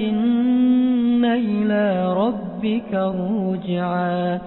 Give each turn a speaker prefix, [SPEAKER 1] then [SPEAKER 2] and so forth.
[SPEAKER 1] إن إلى ربك رجعا